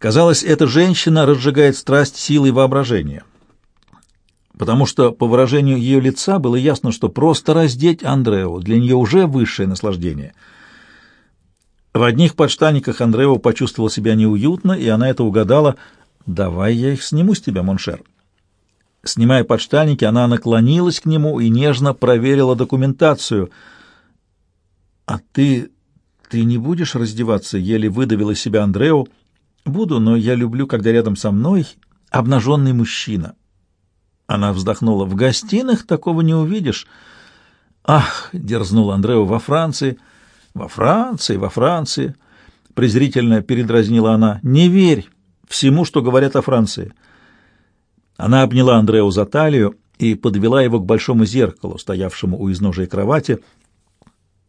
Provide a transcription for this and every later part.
Казалось, эта женщина разжигает страсть силой воображения, потому что по выражению ее лица было ясно, что просто раздеть Андрео для нее уже высшее наслаждение. В одних подштаниках Андрео почувствовал себя неуютно, и она это угадала. «Давай я их сниму с тебя, Моншер». Снимая подштанники, она наклонилась к нему и нежно проверила документацию. «А ты... ты не будешь раздеваться?» — еле выдавил из себя Андрео. «Буду, но я люблю, когда рядом со мной обнаженный мужчина». Она вздохнула. «В гостиных такого не увидишь». «Ах!» — дерзнул Андрео во Франции. «Во Франции, во Франции!» — презрительно передразнила она. «Не верь всему, что говорят о Франции». Она обняла Андреу за талию и подвела его к большому зеркалу, стоявшему у изножия кровати.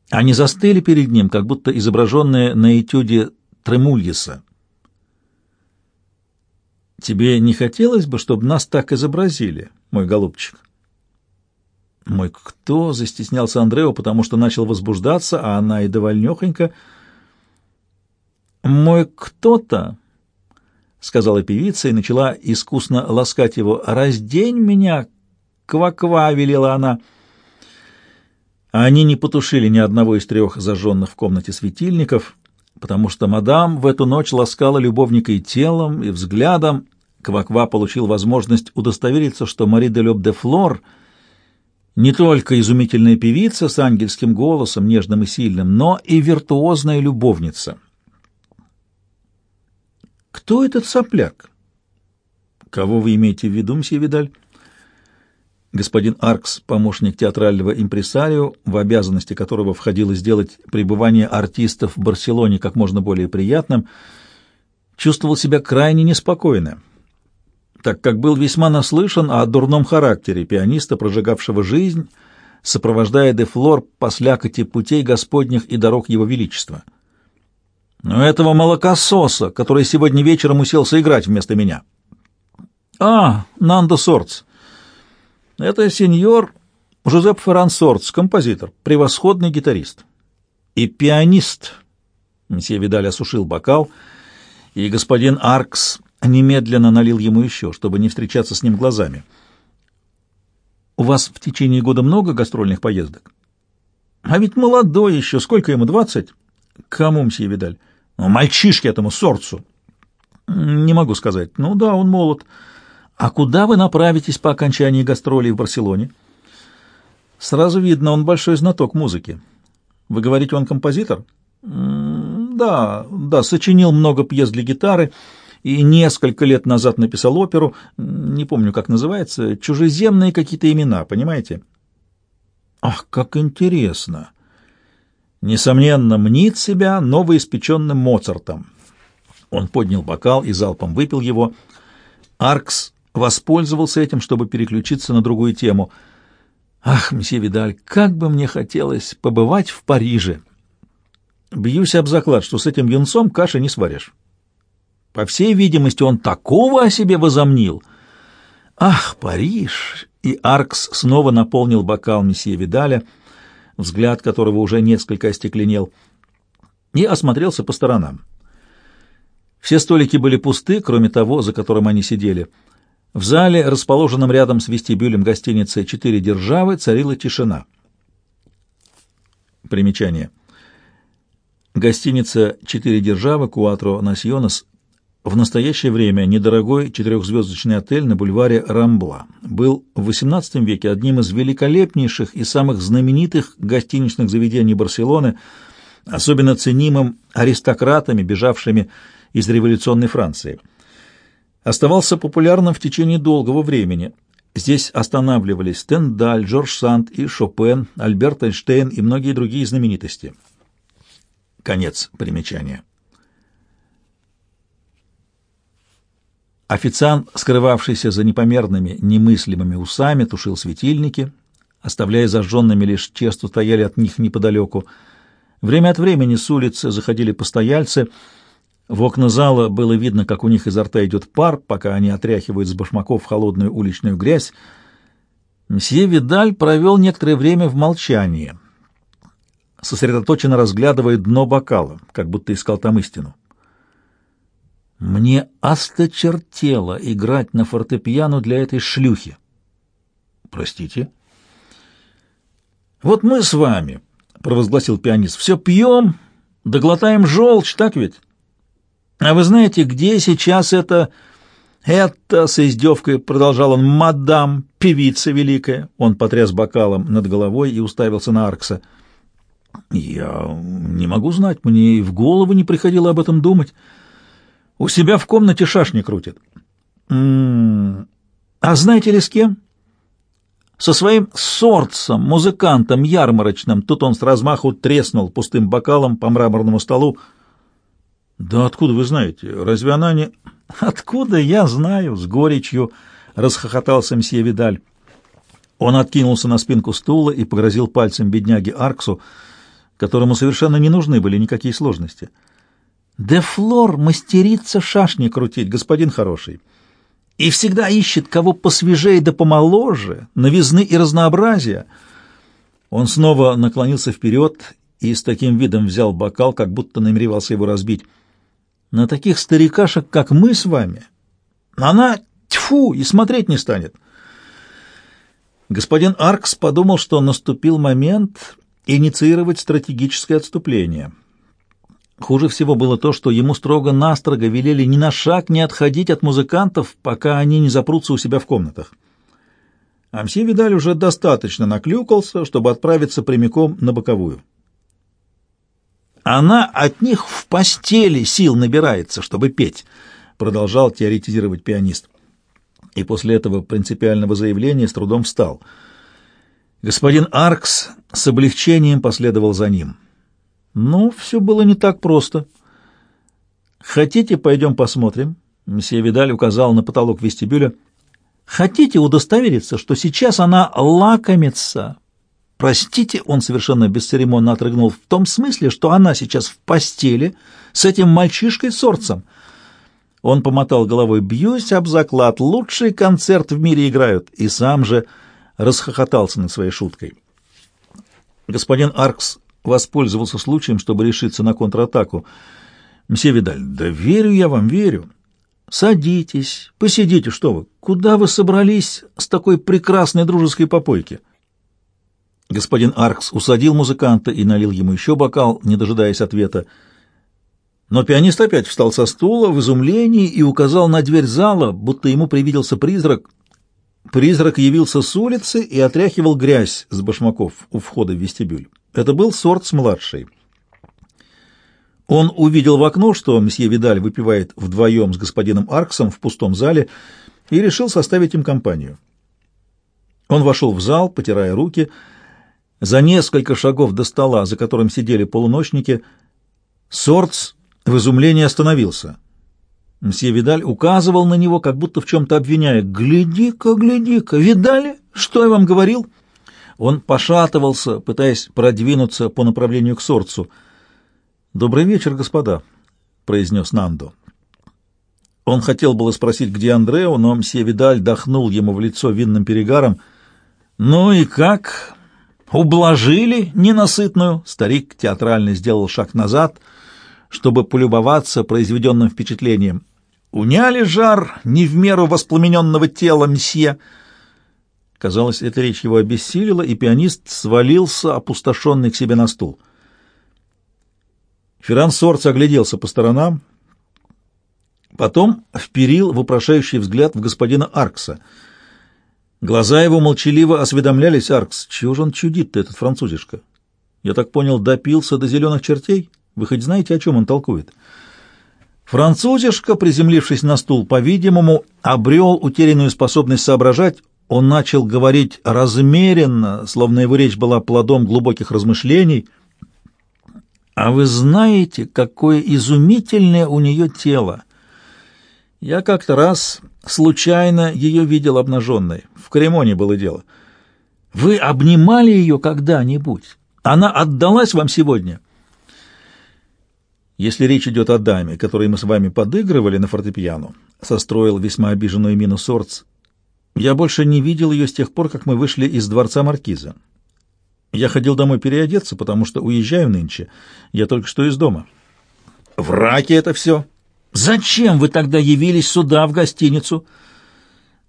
Они застыли перед ним, как будто изображенные на этюде Тремульеса. «Тебе не хотелось бы, чтобы нас так изобразили, мой голубчик?» «Мой кто?» — застеснялся Андрео, потому что начал возбуждаться, а она и довольнёхонько. «Мой кто-то — сказала певица и начала искусно ласкать его. «Раздень меня!» — ква-ква, — велела она. Они не потушили ни одного из трех зажженных в комнате светильников, потому что мадам в эту ночь ласкала любовника и телом, и взглядом. Ква-ква получил возможность удостовериться, что Мари де Лёб де Флор не только изумительная певица с ангельским голосом, нежным и сильным, но и виртуозная любовница — кто этот сопляк? Кого вы имеете в виду, мсье Видаль? Господин Аркс, помощник театрального импресарио, в обязанности которого входило сделать пребывание артистов в Барселоне как можно более приятным, чувствовал себя крайне неспокойно, так как был весьма наслышан о дурном характере пианиста, прожигавшего жизнь, сопровождая де Флор по слякоти путей Господних и дорог Его Величества. Но этого молокососа, который сегодня вечером уселся играть вместо меня. А, Нандо Сортс. Это сеньор Жозеп Ферран Сортс, композитор, превосходный гитарист. И пианист. Мсье Видаль осушил бокал, и господин Аркс немедленно налил ему еще, чтобы не встречаться с ним глазами. «У вас в течение года много гастрольных поездок?» «А ведь молодой еще, сколько ему, двадцать?» «Кому, мсье Видаль?» Мальчишке этому сорцу. Не могу сказать. Ну да, он молод. А куда вы направитесь по окончании гастролей в Барселоне? Сразу видно, он большой знаток музыки. Вы говорите, он композитор? Да, да, сочинил много пьес для гитары и несколько лет назад написал оперу, не помню, как называется, чужеземные какие-то имена, понимаете? Ах, как интересно! несомненно, мнит себя новоиспеченным Моцартом. Он поднял бокал и залпом выпил его. Аркс воспользовался этим, чтобы переключиться на другую тему. «Ах, мсье Видаль, как бы мне хотелось побывать в Париже!» «Бьюсь об заклад, что с этим юнцом каши не сваришь. По всей видимости, он такого о себе возомнил!» «Ах, Париж!» И Аркс снова наполнил бокал месье Видаля — взгляд которого уже несколько остекленел, и осмотрелся по сторонам. Все столики были пусты, кроме того, за которым они сидели. В зале, расположенном рядом с вестибюлем гостиницы «Четыре державы», царила тишина. Примечание. Гостиница «Четыре державы» Куатро Насьонос в настоящее время недорогой четырехзвездочный отель на бульваре Рамбла был в XVIII веке одним из великолепнейших и самых знаменитых гостиничных заведений Барселоны, особенно ценимым аристократами, бежавшими из революционной Франции. Оставался популярным в течение долгого времени. Здесь останавливались Стендаль, Жорж Санд и Шопен, Альберт Эйнштейн и многие другие знаменитости. Конец примечания. Официант, скрывавшийся за непомерными, немыслимыми усами, тушил светильники, оставляя зажженными лишь те, что стояли от них неподалеку. Время от времени с улицы заходили постояльцы. В окна зала было видно, как у них изо рта идет пар, пока они отряхивают с башмаков холодную уличную грязь. Мсье Видаль провел некоторое время в молчании, сосредоточенно разглядывая дно бокала, как будто искал там истину. Мне осточертело играть на фортепиано для этой шлюхи. Простите? Вот мы с вами, провозгласил пианист, все пьем, доглотаем желчь, так ведь? А вы знаете, где сейчас это... «Это, с издевкой, — продолжал он, — мадам, певица великая!» Он потряс бокалом над головой и уставился на Аркса. «Я не могу знать, мне и в голову не приходило об этом думать. У себя в комнате шашни крутит». «М -м -м. «А знаете ли с кем?» «Со своим сорцем, музыкантом ярмарочным». Тут он с размаху треснул пустым бокалом по мраморному столу. «Да откуда вы знаете? Разве она не...» «Откуда я знаю?» — с горечью расхохотался мсье Видаль. Он откинулся на спинку стула и погрозил пальцем бедняге Арксу, которому совершенно не нужны были никакие сложности. «Де Флор мастерится шашни крутить, господин хороший, и всегда ищет кого посвежее да помоложе, новизны и разнообразия». Он снова наклонился вперед и с таким видом взял бокал, как будто намеревался его разбить. На таких старикашек, как мы с вами, она, тьфу, и смотреть не станет. Господин Аркс подумал, что наступил момент инициировать стратегическое отступление. Хуже всего было то, что ему строго-настрого велели ни на шаг не отходить от музыкантов, пока они не запрутся у себя в комнатах. Амси Видаль уже достаточно наклюкался, чтобы отправиться прямиком на боковую. Она от них в постели сил набирается, чтобы петь, продолжал теоретизировать пианист. И после этого принципиального заявления с трудом встал. Господин Аркс с облегчением последовал за ним. Ну, все было не так просто. Хотите, пойдем посмотрим? Мсье Видаль указал на потолок вестибюля. Хотите удостовериться, что сейчас она лакомится Простите, он совершенно бесцеремонно отрыгнул в том смысле, что она сейчас в постели с этим мальчишкой-сорцем. Он помотал головой, бьюсь об заклад, лучший концерт в мире играют, и сам же расхохотался над своей шуткой. Господин Аркс воспользовался случаем, чтобы решиться на контратаку. «Мсье Видаль, да верю я вам, верю. Садитесь, посидите, что вы. Куда вы собрались с такой прекрасной дружеской попойки?» Господин Аркс усадил музыканта и налил ему еще бокал, не дожидаясь ответа. Но пианист опять встал со стула в изумлении и указал на дверь зала, будто ему привиделся призрак. Призрак явился с улицы и отряхивал грязь с башмаков у входа в вестибюль. Это был Сортс-младший. Он увидел в окно, что месье Видаль выпивает вдвоем с господином Арксом в пустом зале, и решил составить им компанию. Он вошел в зал, потирая руки, — за несколько шагов до стола, за которым сидели полуночники, Сорц в изумлении остановился. Мсье Видаль указывал на него, как будто в чем-то обвиняя. «Гляди-ка, гляди-ка! Видали? Что я вам говорил?» Он пошатывался, пытаясь продвинуться по направлению к Сорцу. «Добрый вечер, господа», — произнес Нандо. Он хотел было спросить, где Андрео, но мсье Видаль дохнул ему в лицо винным перегаром. «Ну и как?» Ублажили ненасытную. Старик театрально сделал шаг назад, чтобы полюбоваться произведенным впечатлением. Уняли жар не в меру воспламененного тела мсье. Казалось, эта речь его обессилила, и пианист свалился, опустошенный к себе на стул. Ферран Сорц огляделся по сторонам, потом вперил вопрошающий взгляд в господина Аркса — Глаза его молчаливо осведомлялись, Аркс, чего же он чудит-то, этот французишка? Я так понял, допился до зеленых чертей? Вы хоть знаете, о чем он толкует? Французишка, приземлившись на стул, по-видимому, обрел утерянную способность соображать. Он начал говорить размеренно, словно его речь была плодом глубоких размышлений. «А вы знаете, какое изумительное у нее тело!» Я как-то раз случайно ее видел обнаженной. В Кремоне было дело. Вы обнимали ее когда-нибудь? Она отдалась вам сегодня? Если речь идет о даме, которой мы с вами подыгрывали на фортепиано, состроил весьма обиженную мину Сорц, я больше не видел ее с тех пор, как мы вышли из дворца Маркиза. Я ходил домой переодеться, потому что уезжаю нынче. Я только что из дома. В раке это все, Зачем вы тогда явились сюда, в гостиницу?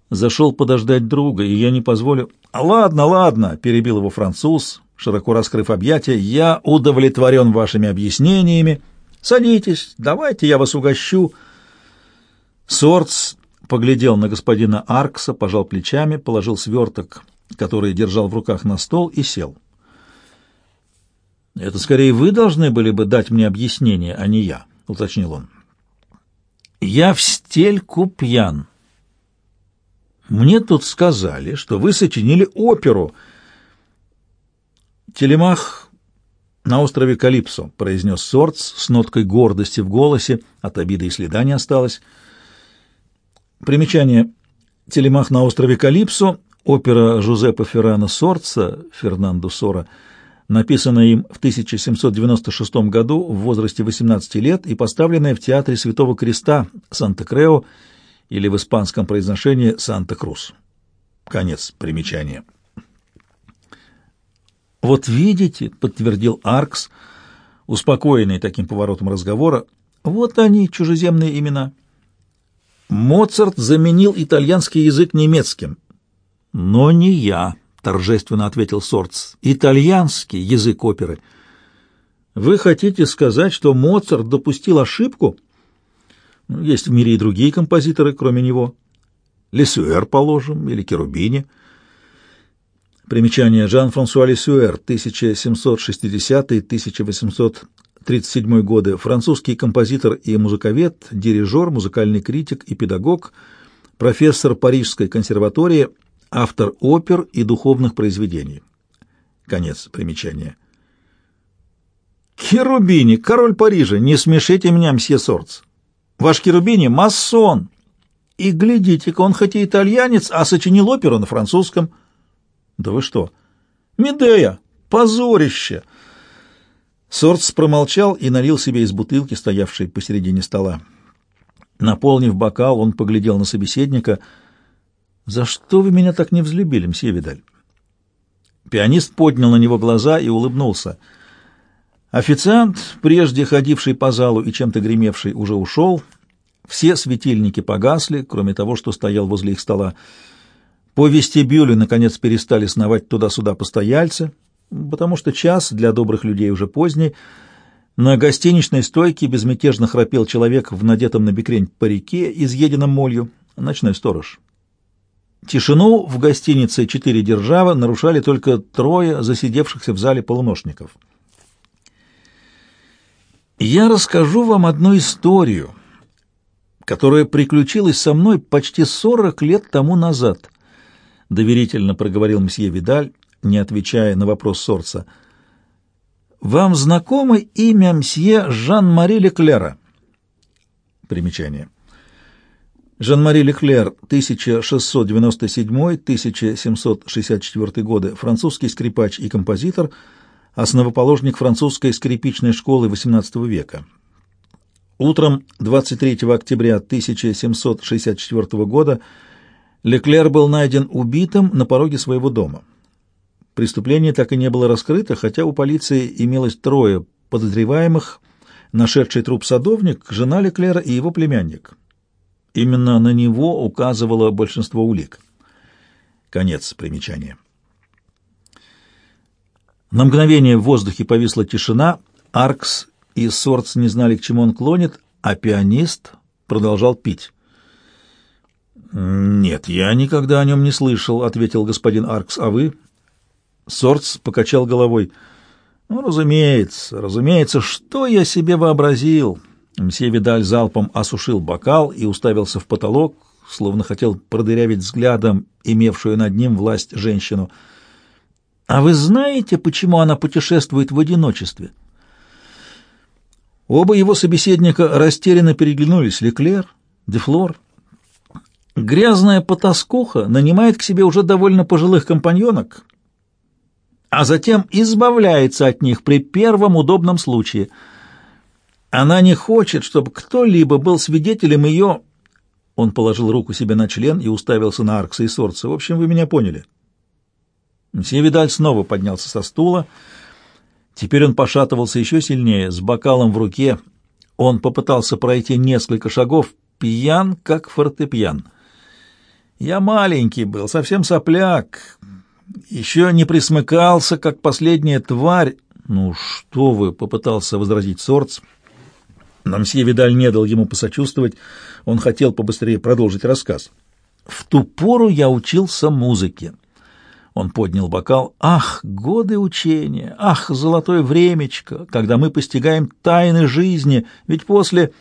Зашел подождать друга, и я не позволю. Ладно, ладно, перебил его француз, широко раскрыв объятия. Я удовлетворен вашими объяснениями. Садитесь, давайте я вас угощу. Сорц поглядел на господина Аркса, пожал плечами, положил сверток, который держал в руках на стол, и сел. «Это скорее вы должны были бы дать мне объяснение, а не я», — уточнил он. «Я в стельку пьян. Мне тут сказали, что вы сочинили оперу. Телемах на острове Калипсо», — произнес Сорц с ноткой гордости в голосе, от обиды и следа не осталось. Примечание. Телемах на острове Калипсо, опера Жузеппе Феррано Сорца, Фернандо Сора, написанная им в 1796 году в возрасте 18 лет и поставленная в театре Святого Креста Санта-Крео или в испанском произношении Санта-Крус. Конец примечания. «Вот видите», — подтвердил Аркс, успокоенный таким поворотом разговора, — «вот они, чужеземные имена». Моцарт заменил итальянский язык немецким. Но не я, торжественно ответил Сорц. Итальянский язык оперы. Вы хотите сказать, что Моцарт допустил ошибку? Ну, есть в мире и другие композиторы, кроме него. Лесуэр, положим, или Керубини. Примечание Жан-Франсуа Лесуэр, 1760-1800 1937 годы, французский композитор и музыковед, дирижер, музыкальный критик и педагог, профессор Парижской консерватории, автор опер и духовных произведений. Конец примечания. Керубини, король Парижа, не смешите меня, мсье Сорц. Ваш Керубини — масон. И глядите-ка, он хоть и итальянец, а сочинил оперу на французском. Да вы что? Медея! Позорище! Сорц промолчал и налил себе из бутылки, стоявшей посередине стола. Наполнив бокал, он поглядел на собеседника. «За что вы меня так не взлюбили, мсье Видаль?» Пианист поднял на него глаза и улыбнулся. Официант, прежде ходивший по залу и чем-то гремевший, уже ушел. Все светильники погасли, кроме того, что стоял возле их стола. По вестибюлю, наконец, перестали сновать туда-сюда постояльцы — потому что час для добрых людей уже поздний. На гостиничной стойке безмятежно храпел человек в надетом на бекрень парике, изъеденном молью, ночной сторож. Тишину в гостинице «Четыре державы» нарушали только трое засидевшихся в зале полуношников. «Я расскажу вам одну историю, которая приключилась со мной почти сорок лет тому назад», — доверительно проговорил мсье Видаль, не отвечая на вопрос Сорца. «Вам знакомо имя мсье Жан-Мари Леклера?» Примечание. Жан-Мари Леклер, 1697-1764 годы, французский скрипач и композитор, основоположник французской скрипичной школы XVIII века. Утром 23 октября 1764 года Леклер был найден убитым на пороге своего дома. Преступление так и не было раскрыто, хотя у полиции имелось трое подозреваемых, нашедший труп садовник, жена Леклера и его племянник. Именно на него указывало большинство улик. Конец примечания. На мгновение в воздухе повисла тишина, Аркс и Сорц не знали, к чему он клонит, а пианист продолжал пить. «Нет, я никогда о нем не слышал», — ответил господин Аркс. «А вы?» Сорц покачал головой. «Ну, разумеется, разумеется, что я себе вообразил?» Мсье Видаль залпом осушил бокал и уставился в потолок, словно хотел продырявить взглядом имевшую над ним власть женщину. «А вы знаете, почему она путешествует в одиночестве?» Оба его собеседника растерянно переглянулись. Леклер, Дефлор. Грязная потаскуха нанимает к себе уже довольно пожилых компаньонок, а затем избавляется от них при первом удобном случае. Она не хочет, чтобы кто-либо был свидетелем ее... Он положил руку себе на член и уставился на Аркса и Сорца. В общем, вы меня поняли. Мсье Видаль снова поднялся со стула. Теперь он пошатывался еще сильнее, с бокалом в руке. Он попытался пройти несколько шагов, пьян, как фортепьян. Я маленький был, совсем сопляк, еще не присмыкался, как последняя тварь. «Ну что вы!» — попытался возразить Сорц. Но мсье Видаль не дал ему посочувствовать. Он хотел побыстрее продолжить рассказ. «В ту пору я учился музыке». Он поднял бокал. «Ах, годы учения! Ах, золотое времечко, когда мы постигаем тайны жизни! Ведь после...»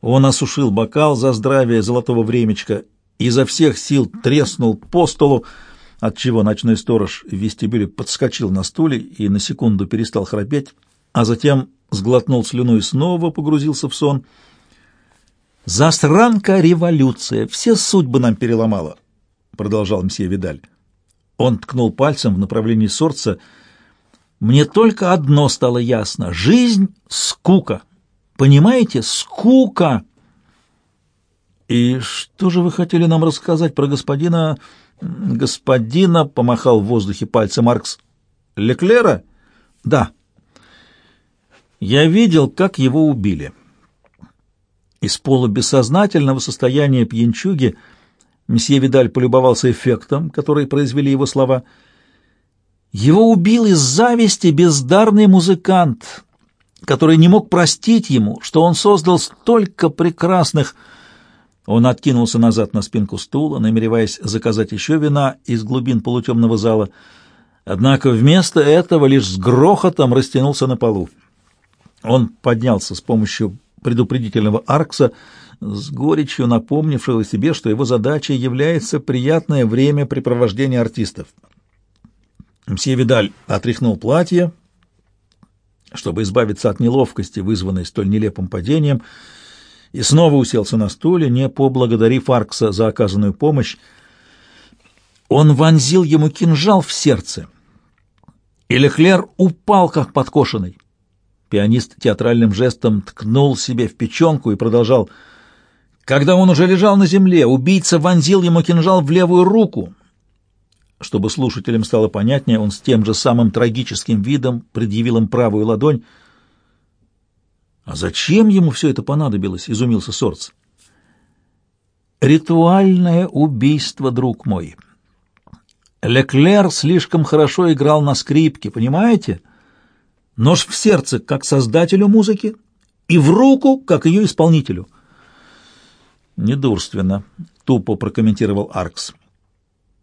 Он осушил бокал за здравие золотого времечка, изо всех сил треснул по столу, отчего ночной сторож в вестибюле подскочил на стуле и на секунду перестал храпеть, а затем сглотнул слюну и снова погрузился в сон. «Засранка революция! Все судьбы нам переломала!» — продолжал мсье Видаль. Он ткнул пальцем в направлении Сорца. «Мне только одно стало ясно. Жизнь — скука. Понимаете? Скука!» «И что же вы хотели нам рассказать про господина...» «Господина...» — помахал в воздухе пальцем Маркс. «Леклера?» «Да». «Я видел, как его убили». Из полубессознательного состояния пьянчуги месье Видаль полюбовался эффектом, который произвели его слова. «Его убил из зависти бездарный музыкант, который не мог простить ему, что он создал столько прекрасных...» Он откинулся назад на спинку стула, намереваясь заказать еще вина из глубин полутемного зала, однако вместо этого лишь с грохотом растянулся на полу. Он поднялся с помощью предупредительного аркса, с горечью напомнившего себе, что его задачей является приятное времяпрепровождение артистов. Мсье Видаль отряхнул платье, чтобы избавиться от неловкости, вызванной столь нелепым падением, и снова уселся на стуле, не поблагодарив Аркса за оказанную помощь. Он вонзил ему кинжал в сердце, и Леклер упал, как подкошенный. Пианист театральным жестом ткнул себе в печенку и продолжал. Когда он уже лежал на земле, убийца вонзил ему кинжал в левую руку. Чтобы слушателям стало понятнее, он с тем же самым трагическим видом предъявил им правую ладонь — «А зачем ему все это понадобилось?» — изумился Сорц. «Ритуальное убийство, друг мой. Леклер слишком хорошо играл на скрипке, понимаете? Нож в сердце, как создателю музыки, и в руку, как ее исполнителю». «Недурственно», — тупо прокомментировал Аркс.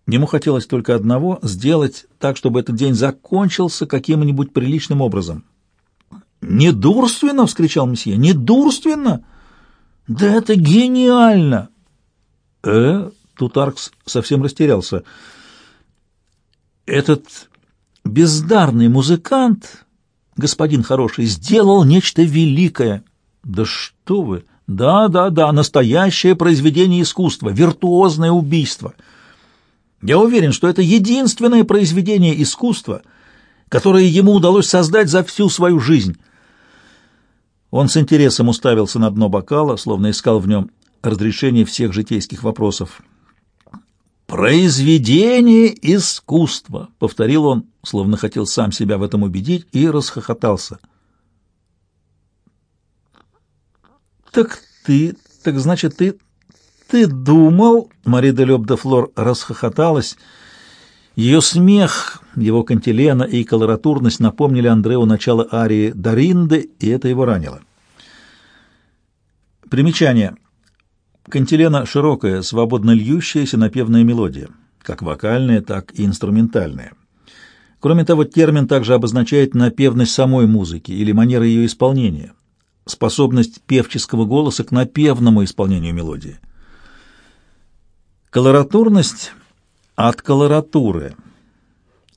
Ему хотелось только одного — сделать так, чтобы этот день закончился каким-нибудь приличным образом. «Недурственно!» — вскричал месье. «Недурственно! Да это гениально!» «Э?» — тут Аркс совсем растерялся. «Этот бездарный музыкант, господин хороший, сделал нечто великое!» «Да что вы! Да, да, да, настоящее произведение искусства, виртуозное убийство!» Я уверен, что это единственное произведение искусства, которое ему удалось создать за всю свою жизнь. Он с интересом уставился на дно бокала, словно искал в нем разрешение всех житейских вопросов. «Произведение искусства!» — повторил он, словно хотел сам себя в этом убедить, и расхохотался. «Так ты... Так значит, ты... Ты думал...» — Мари де Лёб де Флор расхохоталась — ее смех, его кантилена и колоратурность напомнили Андреу начало арии «Даринды», и это его ранило. Примечание. Кантилена — широкая, свободно льющаяся напевная мелодия, как вокальная, так и инструментальная. Кроме того, термин также обозначает напевность самой музыки или манеры ее исполнения, способность певческого голоса к напевному исполнению мелодии. Колоратурность — от колоратуры,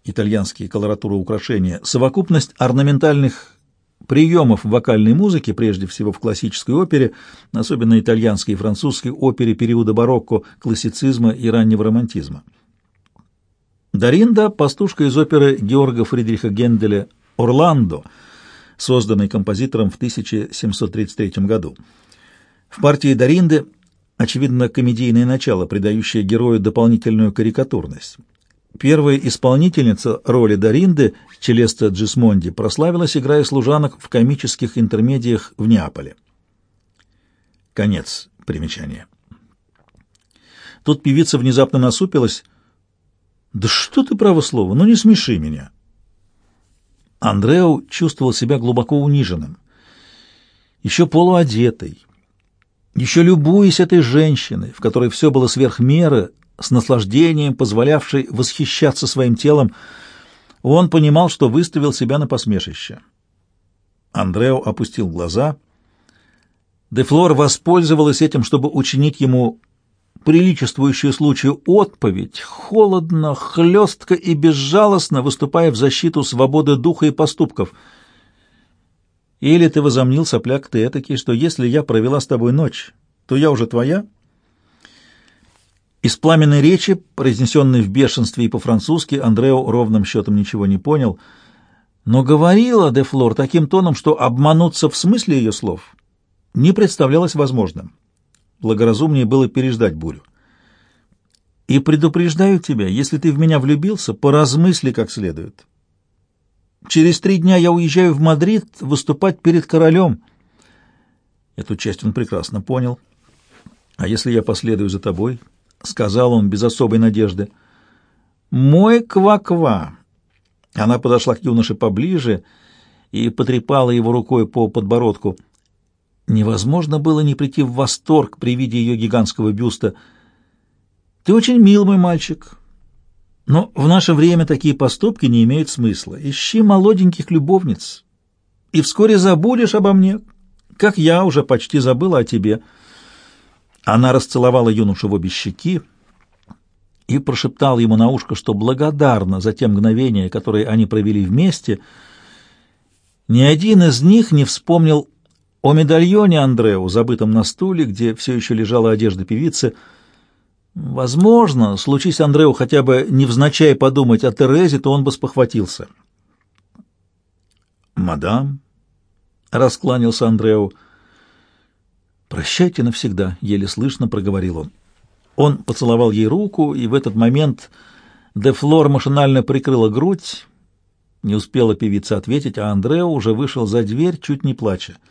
итальянские колоратуры украшения, совокупность орнаментальных приемов вокальной музыки, прежде всего в классической опере, особенно итальянской и французской опере периода барокко, классицизма и раннего романтизма. Даринда – пастушка из оперы Георга Фридриха Генделя «Орландо», созданной композитором в 1733 году. В партии Даринды очевидно, комедийное начало, придающее герою дополнительную карикатурность. Первая исполнительница роли Даринды, Челеста Джисмонди, прославилась, играя служанок в комических интермедиях в Неаполе. Конец примечания. Тут певица внезапно насупилась. «Да что ты, право слово, ну не смеши меня!» Андреу чувствовал себя глубоко униженным. Еще полуодетый, еще любуясь этой женщиной, в которой все было сверх меры, с наслаждением позволявшей восхищаться своим телом, он понимал, что выставил себя на посмешище. Андрео опустил глаза. Дефлор воспользовалась этим, чтобы учинить ему приличествующую случаю отповедь, холодно, хлестко и безжалостно выступая в защиту свободы духа и поступков. Или ты возомнил, сопляк ты этакий, что если я провела с тобой ночь, то я уже твоя? Из пламенной речи, произнесенной в бешенстве и по-французски, Андрео ровным счетом ничего не понял, но говорила де Флор таким тоном, что обмануться в смысле ее слов не представлялось возможным. Благоразумнее было переждать бурю. «И предупреждаю тебя, если ты в меня влюбился, поразмысли как следует. Через три дня я уезжаю в Мадрид выступать перед королем». Эту часть он прекрасно понял. «А если я последую за тобой?» — сказал он без особой надежды. «Мой ква-ква!» Она подошла к юноше поближе и потрепала его рукой по подбородку. Невозможно было не прийти в восторг при виде ее гигантского бюста. «Ты очень мил, мой мальчик, но в наше время такие поступки не имеют смысла. Ищи молоденьких любовниц, и вскоре забудешь обо мне, как я уже почти забыла о тебе». Она расцеловала юношу в обе щеки и прошептала ему на ушко, что благодарна за те мгновения, которые они провели вместе. Ни один из них не вспомнил о медальоне Андреу, забытом на стуле, где все еще лежала одежда певицы. Возможно, случись Андреу хотя бы невзначай подумать о Терезе, то он бы спохватился. «Мадам», — раскланялся Андреу, — «Прощайте навсегда», — еле слышно проговорил он. Он поцеловал ей руку, и в этот момент де Флор машинально прикрыла грудь. Не успела певица ответить, а Андрео уже вышел за дверь, чуть не плача.